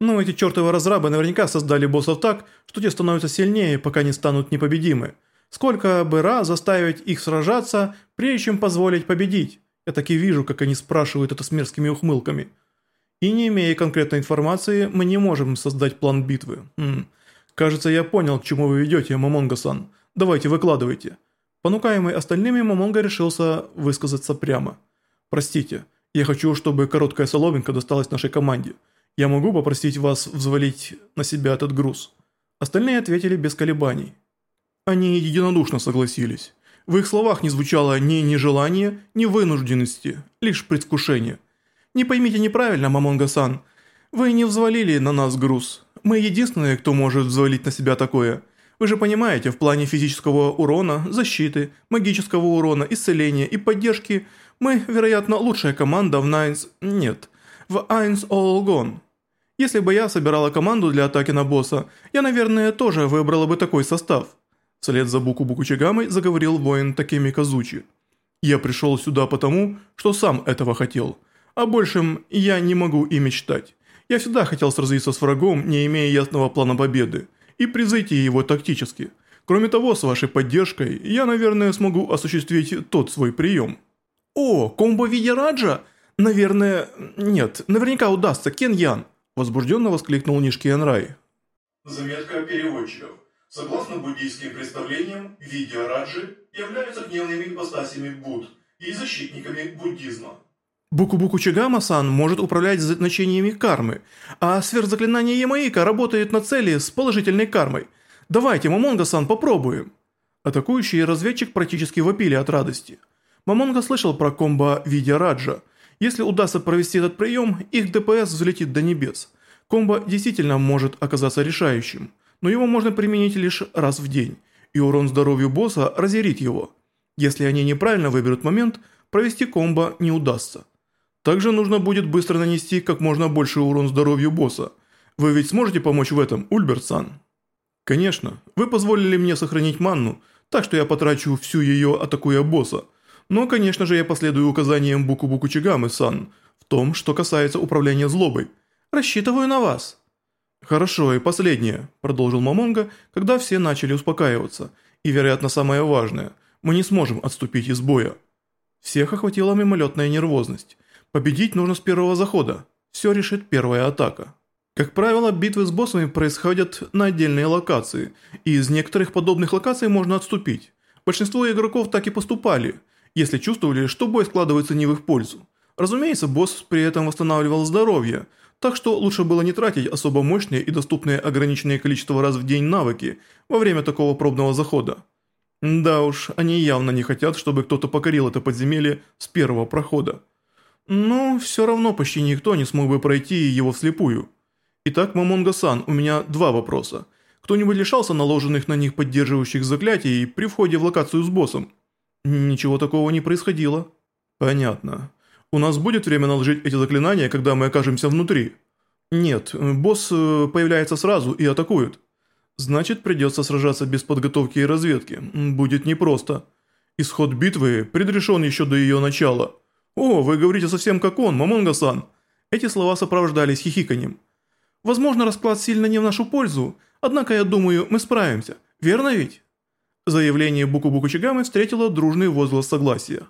Но эти чертовы разрабы наверняка создали боссов так, что те становятся сильнее, пока не станут непобедимы. Сколько бы раз заставить их сражаться, прежде чем позволить победить? Я так и вижу, как они спрашивают это с мерзкими ухмылками. И не имея конкретной информации, мы не можем создать план битвы. Хм. Кажется, я понял, к чему вы ведете, Мамонга-сан. Давайте, выкладывайте. Понукаемый остальными, Мамонга решился высказаться прямо. Простите, я хочу, чтобы короткая соломинка досталась нашей команде. Я могу попросить вас взвалить на себя этот груз?» Остальные ответили без колебаний. Они единодушно согласились. В их словах не звучало ни нежелания, ни вынужденности, лишь предвкушение. «Не поймите неправильно, Мамонга-сан, вы не взвалили на нас груз. Мы единственные, кто может взвалить на себя такое. Вы же понимаете, в плане физического урона, защиты, магического урона, исцеления и поддержки мы, вероятно, лучшая команда в Найнс... Нет, в Айнс All Gone. Если бы я собирала команду для атаки на босса, я, наверное, тоже выбрала бы такой состав. Вслед за Буку Букучигамой заговорил воин Такеми Казучи. Я пришел сюда потому, что сам этого хотел. О большем я не могу и мечтать. Я всегда хотел сразиться с врагом, не имея ясного плана победы, и превзойти его тактически. Кроме того, с вашей поддержкой, я, наверное, смогу осуществить тот свой прием. О, комбо в виде Раджа? Наверное... Нет, наверняка удастся, Кен Ян. Возбужденно воскликнул Нишкиен Рай. Заметка переводчиков. Согласно буддийским представлениям, видео Раджи являются гневными ипостасями Будд и защитниками буддизма. Буку-Буку Чигама-сан может управлять значениями кармы, а сверхзаклинание Ямаика работает на цели с положительной кармой. Давайте, Мамонга-сан, попробуем. Атакующий разведчик практически вопили от радости. Мамонга слышал про комбо Видя Раджа – если удастся провести этот прием, их ДПС взлетит до небес. Комбо действительно может оказаться решающим, но его можно применить лишь раз в день, и урон здоровью босса разъярит его. Если они неправильно выберут момент, провести комбо не удастся. Также нужно будет быстро нанести как можно больше урон здоровью босса. Вы ведь сможете помочь в этом, Ульберт-сан? Конечно, вы позволили мне сохранить манну, так что я потрачу всю ее, атакуя босса – но, конечно же, я последую указаниям Буку-Буку Чигамы-сан в том, что касается управления злобой. Рассчитываю на вас». «Хорошо, и последнее», – продолжил Мамонга, когда все начали успокаиваться. «И, вероятно, самое важное – мы не сможем отступить из боя». Всех охватила мимолетная нервозность. Победить нужно с первого захода. Все решит первая атака. Как правило, битвы с боссами происходят на отдельные локации, и из некоторых подобных локаций можно отступить. Большинство игроков так и поступали – если чувствовали, что бой складывается не в их пользу. Разумеется, босс при этом восстанавливал здоровье, так что лучше было не тратить особо мощные и доступные ограниченное количество раз в день навыки во время такого пробного захода. Да уж, они явно не хотят, чтобы кто-то покорил это подземелье с первого прохода. Но все равно почти никто не смог бы пройти его вслепую. Итак, Мамонга-сан, у меня два вопроса. Кто-нибудь лишался наложенных на них поддерживающих заклятий при входе в локацию с боссом? Ничего такого не происходило. Понятно. У нас будет время наложить эти заклинания, когда мы окажемся внутри? Нет, босс э, появляется сразу и атакует. Значит, придется сражаться без подготовки и разведки. Будет непросто. Исход битвы предрешен еще до ее начала. О, вы говорите совсем как он, Мамонга-сан. Эти слова сопровождались хихиканьем. Возможно, расклад сильно не в нашу пользу, однако я думаю, мы справимся. Верно ведь? Заявление Буку-Буку Чигамы встретило дружный возглас согласия.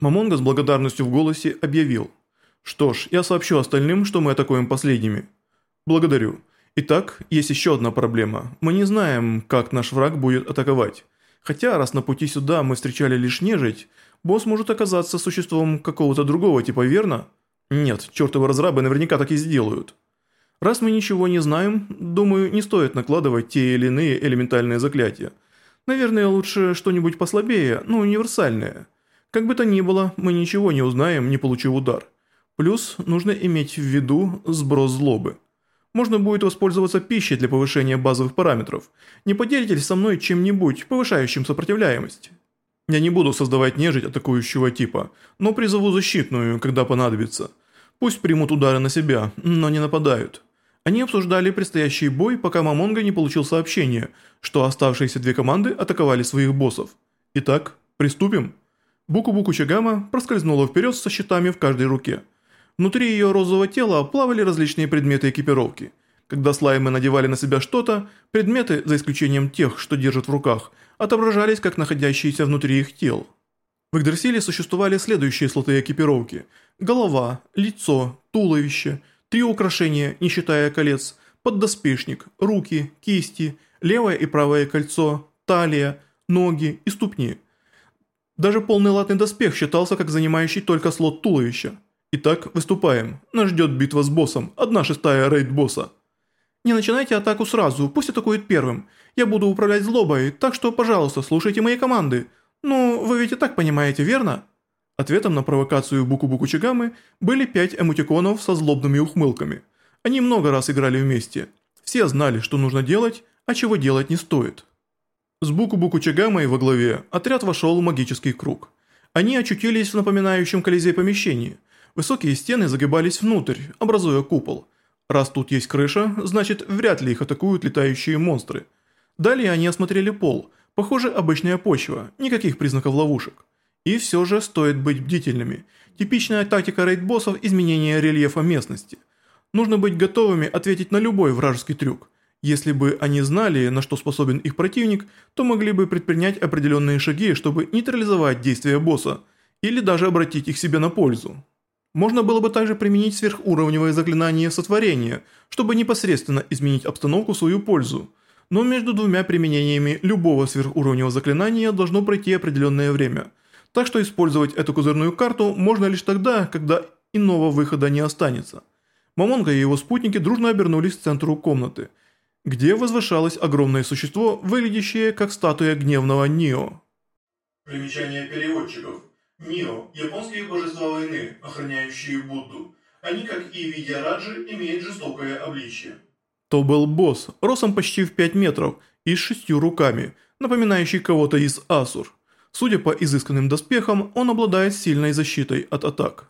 Мамонга с благодарностью в голосе объявил. «Что ж, я сообщу остальным, что мы атакуем последними». «Благодарю. Итак, есть еще одна проблема. Мы не знаем, как наш враг будет атаковать. Хотя, раз на пути сюда мы встречали лишь нежить, босс может оказаться существом какого-то другого типа, верно? Нет, чертовы разрабы наверняка так и сделают. Раз мы ничего не знаем, думаю, не стоит накладывать те или иные элементальные заклятия». Наверное, лучше что-нибудь послабее, но универсальное. Как бы то ни было, мы ничего не узнаем, не получив удар. Плюс нужно иметь в виду сброс злобы. Можно будет воспользоваться пищей для повышения базовых параметров. Не поделитесь со мной чем-нибудь, повышающим сопротивляемость. Я не буду создавать нежить атакующего типа, но призову защитную, когда понадобится. Пусть примут удары на себя, но не нападают. Они обсуждали предстоящий бой, пока Мамонга не получил сообщение, что оставшиеся две команды атаковали своих боссов. Итак, приступим. Буку-Буку Чагама проскользнула вперед со щитами в каждой руке. Внутри ее розового тела плавали различные предметы экипировки. Когда слаймы надевали на себя что-то, предметы, за исключением тех, что держат в руках, отображались как находящиеся внутри их тел. В Игдрасиле существовали следующие слоты экипировки. Голова, лицо, туловище, три украшения, не считая колец, поддоспешник, руки, кисти, левое и правое кольцо, талия, ноги и ступни. Даже полный латный доспех считался как занимающий только слот туловища. Итак, выступаем. Нас ждет битва с боссом, одна шестая рейд босса. Не начинайте атаку сразу, пусть атакует первым. Я буду управлять злобой, так что, пожалуйста, слушайте мои команды. Ну, вы ведь и так понимаете, верно? Ответом на провокацию Буку-Буку Чигамы были пять эмотиконов со злобными ухмылками. Они много раз играли вместе. Все знали, что нужно делать, а чего делать не стоит. С Буку-Буку Чигамой во главе отряд вошел в магический круг. Они очутились в напоминающем колизей помещении – Высокие стены загибались внутрь, образуя купол. Раз тут есть крыша, значит вряд ли их атакуют летающие монстры. Далее они осмотрели пол. Похоже, обычная почва, никаких признаков ловушек. И все же стоит быть бдительными. Типичная тактика рейд-боссов – изменение рельефа местности. Нужно быть готовыми ответить на любой вражеский трюк. Если бы они знали, на что способен их противник, то могли бы предпринять определенные шаги, чтобы нейтрализовать действия босса, или даже обратить их себе на пользу. Можно было бы также применить сверхуровневое заклинание сотворения, чтобы непосредственно изменить обстановку в свою пользу. Но между двумя применениями любого сверхуровневого заклинания должно пройти определенное время. Так что использовать эту козырную карту можно лишь тогда, когда иного выхода не останется. Мамонга и его спутники дружно обернулись к центру комнаты, где возвышалось огромное существо, выглядящее как статуя гневного Нио. Примечание переводчиков. Нио – японские божества войны, охраняющие Будду. Они, как и Видьяраджи, имеют жестокое обличье. То был босс, ростом почти в 5 метров и с шестью руками, напоминающий кого-то из Асур. Судя по изысканным доспехам, он обладает сильной защитой от атак.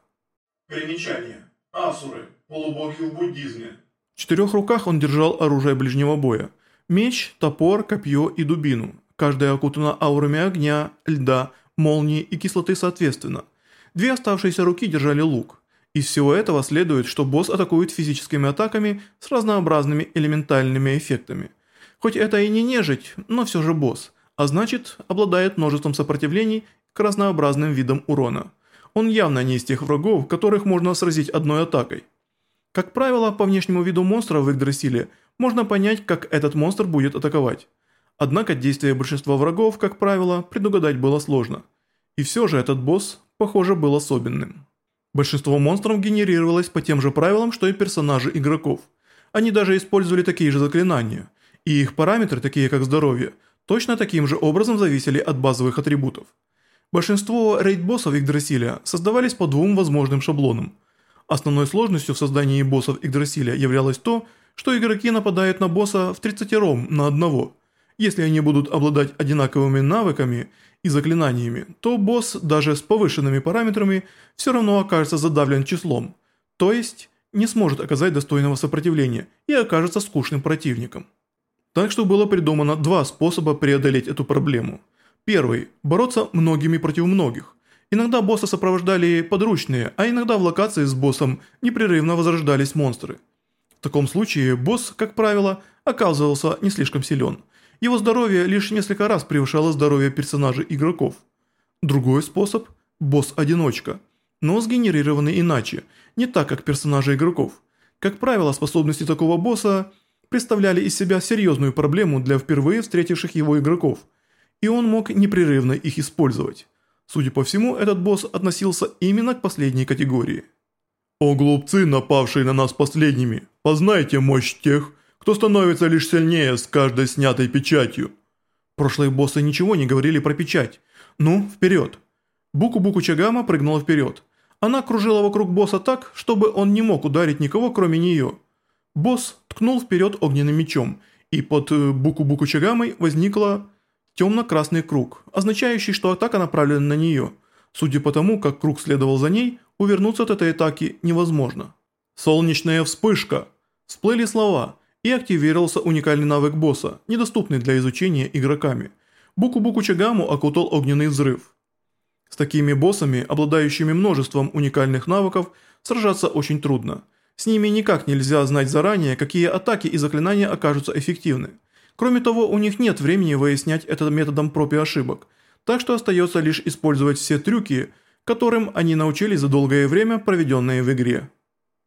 Примечание. Асуры – полубоги в буддизме. В четырех руках он держал оружие ближнего боя. Меч, топор, копье и дубину. Каждая окутана аурами огня, льда, молнии и кислоты соответственно. Две оставшиеся руки держали лук. Из всего этого следует, что босс атакует физическими атаками с разнообразными элементальными эффектами. Хоть это и не нежить, но все же босс, а значит обладает множеством сопротивлений к разнообразным видам урона. Он явно не из тех врагов, которых можно сразить одной атакой. Как правило, по внешнему виду монстра в Игдрасиле можно понять, как этот монстр будет атаковать. Однако действия большинства врагов, как правило, предугадать было сложно. И все же этот босс, похоже, был особенным. Большинство монстров генерировалось по тем же правилам, что и персонажи игроков. Они даже использовали такие же заклинания, и их параметры, такие как здоровье, точно таким же образом зависели от базовых атрибутов. Большинство рейд-боссов Игдрасиля создавались по двум возможным шаблонам. Основной сложностью в создании боссов Игдрасиля являлось то, что игроки нападают на босса в 30 ром на одного – если они будут обладать одинаковыми навыками и заклинаниями, то босс даже с повышенными параметрами все равно окажется задавлен числом, то есть не сможет оказать достойного сопротивления и окажется скучным противником. Так что было придумано два способа преодолеть эту проблему. Первый – бороться многими против многих. Иногда босса сопровождали подручные, а иногда в локации с боссом непрерывно возрождались монстры. В таком случае босс, как правило, оказывался не слишком силен – его здоровье лишь несколько раз превышало здоровье персонажей игроков. Другой способ – босс-одиночка, но сгенерированный иначе, не так как персонажи игроков. Как правило, способности такого босса представляли из себя серьезную проблему для впервые встретивших его игроков, и он мог непрерывно их использовать. Судя по всему, этот босс относился именно к последней категории. «О глупцы, напавшие на нас последними, познайте мощь тех, кто становится лишь сильнее с каждой снятой печатью. Прошлые боссы ничего не говорили про печать. Ну, вперед. Буку-Буку Чагама прыгнула вперед. Она кружила вокруг босса так, чтобы он не мог ударить никого, кроме нее. Босс ткнул вперед огненным мечом, и под э, Буку-Буку Чагамой возникла темно-красный круг, означающий, что атака направлена на нее. Судя по тому, как круг следовал за ней, увернуться от этой атаки невозможно. «Солнечная вспышка!» Всплыли слова – и активировался уникальный навык босса, недоступный для изучения игроками. Буку-Буку Чагаму окутал огненный взрыв. С такими боссами, обладающими множеством уникальных навыков, сражаться очень трудно. С ними никак нельзя знать заранее, какие атаки и заклинания окажутся эффективны. Кроме того, у них нет времени выяснять это методом проб и ошибок, так что остается лишь использовать все трюки, которым они научились за долгое время, проведенное в игре.